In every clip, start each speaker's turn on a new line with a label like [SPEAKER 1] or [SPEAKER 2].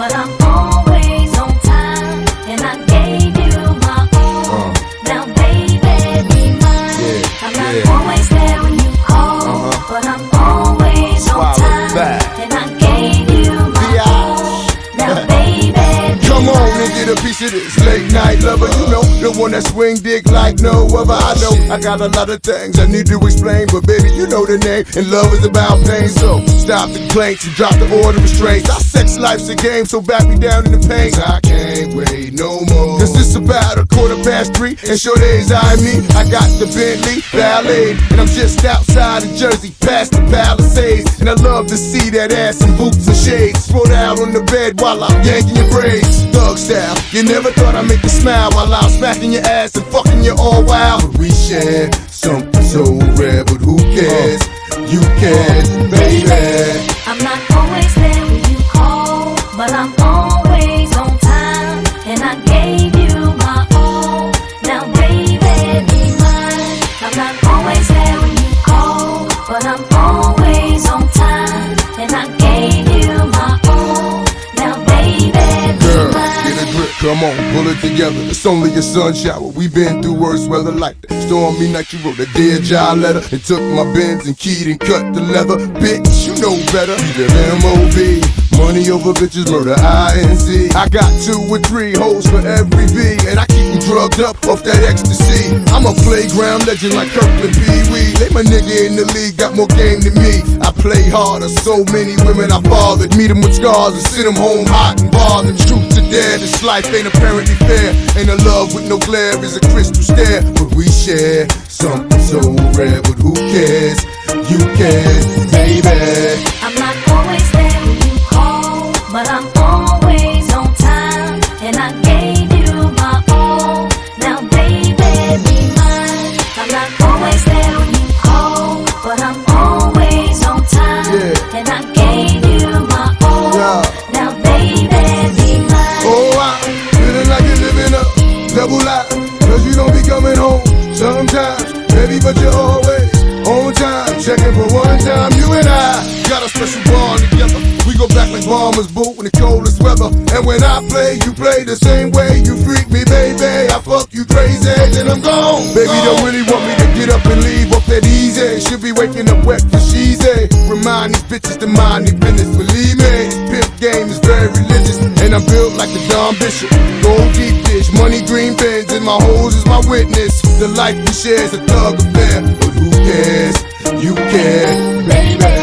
[SPEAKER 1] but I'm always on time, and I gave you my all. Uh. Now, baby, be mine. Yeah.
[SPEAKER 2] One that swing dick like no other. I know I got a lot of things I need to explain, but baby, you know the name, and love is about pain. So stop the complaints and drop the order of restraints. Our sex life's a game, so back me down in the pain. I can't wait no more. Cause it's about a quarter past three, and sure days I me. I got the Bentley Ballet, and I'm just outside of Jersey, past the Palisades. And I love to see that ass in boots and shades. Spread out on the bed while I'm yanking your braids. Thug style, you never thought I'd make you smile while I'm smacking your ass and fucking you all wild. But we share something so rare, but who cares? You can, baby.
[SPEAKER 1] I'm not always there when you call, but I'm always on time. And I gave you my all. Now, baby, be mine. I'm not always there when you call, but I'm
[SPEAKER 2] grip, come on, pull it together. It's only a sun shower. We've been through worse weather like that. Stormy night, you wrote a Dear John letter and took my Benz and keyed and cut the leather. Bitch, you know better. Live MOB. Money over bitches, murder. I got two or three hoes for every V, and I keep them drugged up off that ecstasy. I'm a playground legend like Kirkland Pee Wee. They my nigga in the league, got more game than me. I play harder, so many women I fathered. Meet them with scars and send them home hot and bothered. Truth to dare, this life ain't apparently fair. Ain't a love with no glare is a crystal stare. But we share something so rare, but who cares? You care, baby.
[SPEAKER 1] I gave you my all.
[SPEAKER 2] Yeah.
[SPEAKER 1] Now, baby, be mine.
[SPEAKER 2] Oh, I'm feeling like you're living a double life. Cause you don't be coming home sometimes, baby, but you're always on time. Checking for one time, you and I got a special bond together. We go back like bombers boot in the coldest weather. And when I play, you play the same way. You freak me, baby. I fuck you crazy, then I'm gone. Baby, don't really want me to get up and leave off that easy. Should be waking up wet for she's a. Remind these bitches to mind their business. Believe me, pimp game is very religious. And I'm built like the Don Bishop. Gold deep dish, money green pens, and my hoes is my witness. The life we share is a thug affair. But who cares? You care, baby.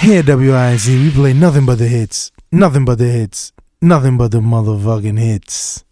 [SPEAKER 3] Here, WIZ, we play nothing but the hits. Nothing but the hits. Nothing but the motherfucking hits.